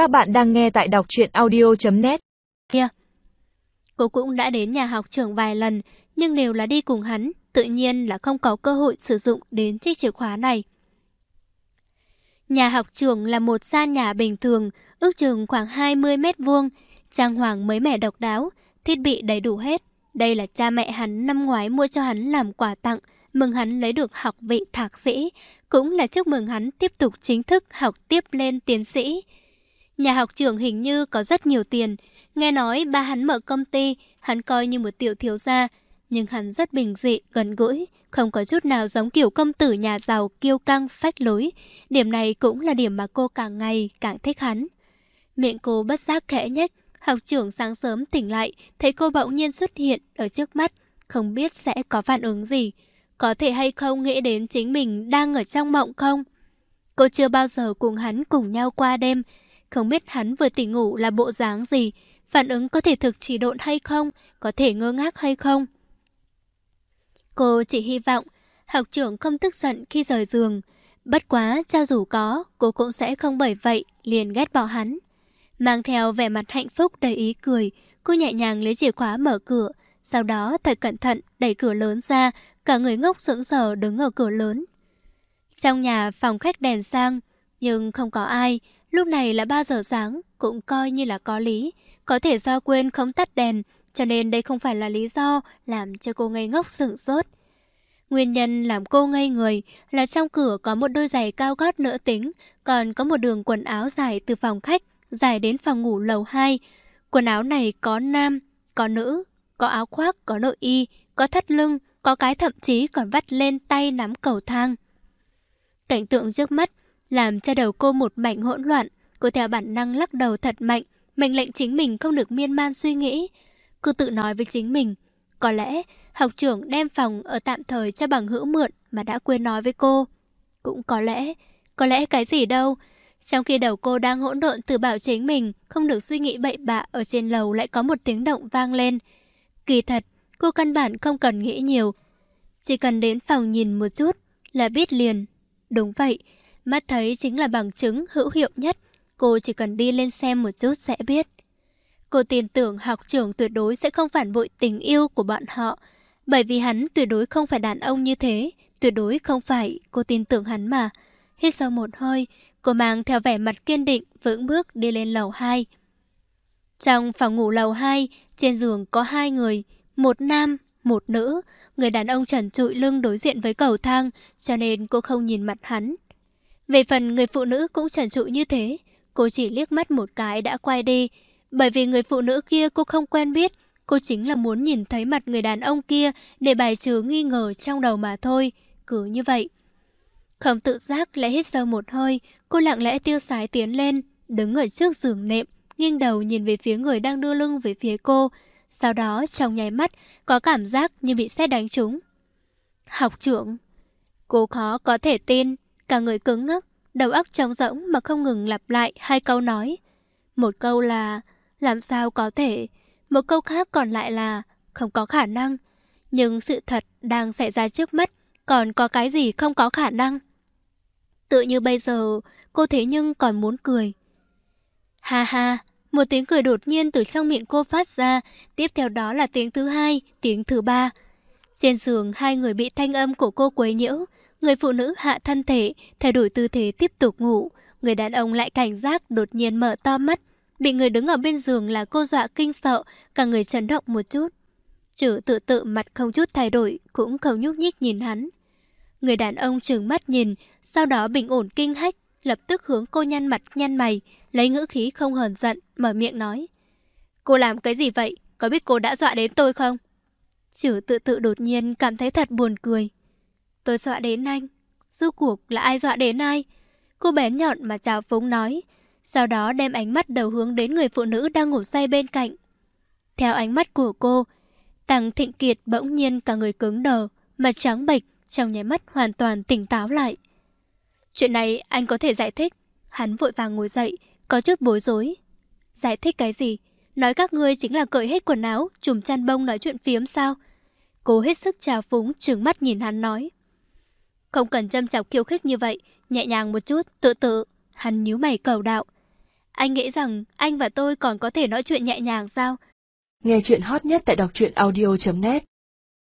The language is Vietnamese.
Các bạn đang nghe tại đọc truyện audio.net Kia Cô cũng đã đến nhà học trưởng vài lần, Nhưng đều là đi cùng hắn, Tự nhiên là không có cơ hội sử dụng đến chiếc chìa khóa này. Nhà học trưởng là một gian nhà bình thường, Ước chừng khoảng 20 mét vuông, Trang hoàng mới mẻ độc đáo, Thiết bị đầy đủ hết. Đây là cha mẹ hắn năm ngoái mua cho hắn làm quà tặng, Mừng hắn lấy được học vị thạc sĩ, Cũng là chúc mừng hắn tiếp tục chính thức học tiếp lên tiến sĩ. Nhà học trưởng hình như có rất nhiều tiền. Nghe nói ba hắn mở công ty, hắn coi như một tiểu thiếu gia. Nhưng hắn rất bình dị, gần gũi, không có chút nào giống kiểu công tử nhà giàu kiêu căng, phách lối. Điểm này cũng là điểm mà cô càng ngày càng thích hắn. Miệng cô bất giác khẽ nhếch, học trưởng sáng sớm tỉnh lại, thấy cô bỗng nhiên xuất hiện ở trước mắt, không biết sẽ có phản ứng gì. Có thể hay không nghĩ đến chính mình đang ở trong mộng không? Cô chưa bao giờ cùng hắn cùng nhau qua đêm, không biết hắn vừa tỉnh ngủ là bộ dáng gì, phản ứng có thể thực chỉ độn hay không, có thể ngơ ngác hay không. Cô chỉ hy vọng học trưởng không tức giận khi rời giường. Bất quá, cho dù có, cô cũng sẽ không bởi vậy liền ghét bỏ hắn. Mang theo vẻ mặt hạnh phúc đầy ý cười, cô nhẹ nhàng lấy chìa khóa mở cửa, sau đó thật cẩn thận đẩy cửa lớn ra, cả người ngốc sững sờ đứng ở cửa lớn. Trong nhà phòng khách đèn sang, nhưng không có ai, Lúc này là 3 giờ sáng, cũng coi như là có lý. Có thể do quên không tắt đèn, cho nên đây không phải là lý do làm cho cô ngây ngốc sửng sốt. Nguyên nhân làm cô ngây người là trong cửa có một đôi giày cao gót nữ tính, còn có một đường quần áo dài từ phòng khách, dài đến phòng ngủ lầu 2. Quần áo này có nam, có nữ, có áo khoác, có nội y, có thắt lưng, có cái thậm chí còn vắt lên tay nắm cầu thang. Cảnh tượng trước mắt làm cho đầu cô một mảnh hỗn loạn. Cô theo bản năng lắc đầu thật mạnh, mệnh lệnh chính mình không được miên man suy nghĩ. Cô tự nói với chính mình, có lẽ học trưởng đem phòng ở tạm thời cho bằng hữu mượn mà đã quên nói với cô. Cũng có lẽ, có lẽ cái gì đâu. Trong khi đầu cô đang hỗn độn tự bảo chính mình, không được suy nghĩ bậy bạ ở trên lầu lại có một tiếng động vang lên. Kỳ thật, cô căn bản không cần nghĩ nhiều. Chỉ cần đến phòng nhìn một chút là biết liền. Đúng vậy, Mắt thấy chính là bằng chứng hữu hiệu nhất, cô chỉ cần đi lên xem một chút sẽ biết. Cô tin tưởng học trưởng tuyệt đối sẽ không phản bội tình yêu của bọn họ, bởi vì hắn tuyệt đối không phải đàn ông như thế, tuyệt đối không phải, cô tin tưởng hắn mà. Hít sâu một hơi, cô mang theo vẻ mặt kiên định, vững bước đi lên lầu 2. Trong phòng ngủ lầu 2, trên giường có hai người, một nam, một nữ. Người đàn ông trần trụi lưng đối diện với cầu thang, cho nên cô không nhìn mặt hắn. Về phần người phụ nữ cũng trần trụ như thế, cô chỉ liếc mắt một cái đã quay đi. Bởi vì người phụ nữ kia cô không quen biết, cô chính là muốn nhìn thấy mặt người đàn ông kia để bài trừ nghi ngờ trong đầu mà thôi. Cứ như vậy. Không tự giác lại hít sâu một hơi, cô lặng lẽ tiêu sái tiến lên, đứng ở trước giường nệm, nghiêng đầu nhìn về phía người đang đưa lưng về phía cô. Sau đó trong nháy mắt có cảm giác như bị xét đánh trúng. Học trưởng Cô khó có thể tin Cả người cứng ngắc, đầu óc trống rỗng mà không ngừng lặp lại hai câu nói. Một câu là làm sao có thể, một câu khác còn lại là không có khả năng. Nhưng sự thật đang xảy ra trước mắt, còn có cái gì không có khả năng? Tự như bây giờ, cô thế nhưng còn muốn cười. Ha ha, một tiếng cười đột nhiên từ trong miệng cô phát ra, tiếp theo đó là tiếng thứ hai, tiếng thứ ba. Trên giường, hai người bị thanh âm của cô quấy nhiễu, Người phụ nữ hạ thân thể, thay đổi tư thế tiếp tục ngủ. Người đàn ông lại cảnh giác đột nhiên mở to mắt. Bị người đứng ở bên giường là cô dọa kinh sợ, cả người chấn động một chút. Chữ tự tự mặt không chút thay đổi, cũng không nhúc nhích nhìn hắn. Người đàn ông trừng mắt nhìn, sau đó bình ổn kinh hách, lập tức hướng cô nhăn mặt nhăn mày, lấy ngữ khí không hờn giận, mở miệng nói. Cô làm cái gì vậy? Có biết cô đã dọa đến tôi không? Chữ tự tự đột nhiên cảm thấy thật buồn cười. Tôi dọa đến anh. Rốt cuộc là ai dọa đến ai? Cô bén nhọn mà chào phúng nói. Sau đó đem ánh mắt đầu hướng đến người phụ nữ đang ngủ say bên cạnh. Theo ánh mắt của cô, Tăng Thịnh Kiệt bỗng nhiên cả người cứng đờ, mặt trắng bệch, trong nháy mắt hoàn toàn tỉnh táo lại. Chuyện này anh có thể giải thích. Hắn vội vàng ngồi dậy, có chút bối rối. Giải thích cái gì? Nói các ngươi chính là cởi hết quần áo, chùm chăn bông nói chuyện phiếm sao? Cô hết sức trào phúng, trừng mắt nhìn hắn nói. Không cần châm chọc khiêu khích như vậy, nhẹ nhàng một chút, tự tự. Hắn nhíu mày cầu đạo. Anh nghĩ rằng anh và tôi còn có thể nói chuyện nhẹ nhàng sao? Nghe chuyện hot nhất tại đọc truyện audio.net